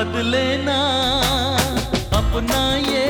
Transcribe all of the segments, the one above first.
बदले ना अपना ये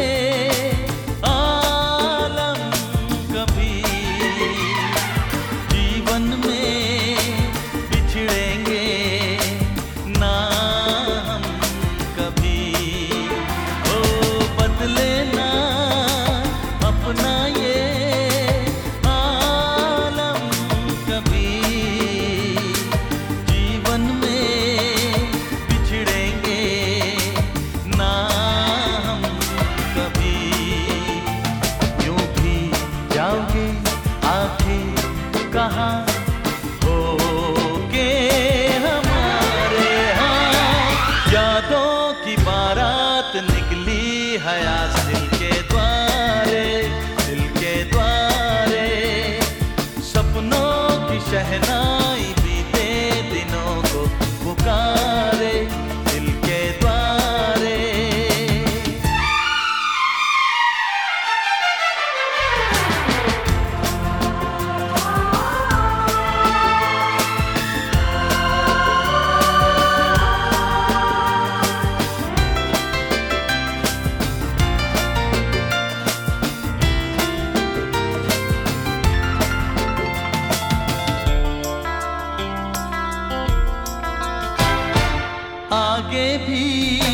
दिल के आगे भी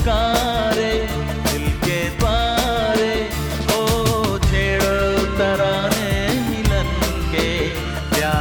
पुकारे दिल के पारे ओ छेड़ो तराने मिलन के प्यार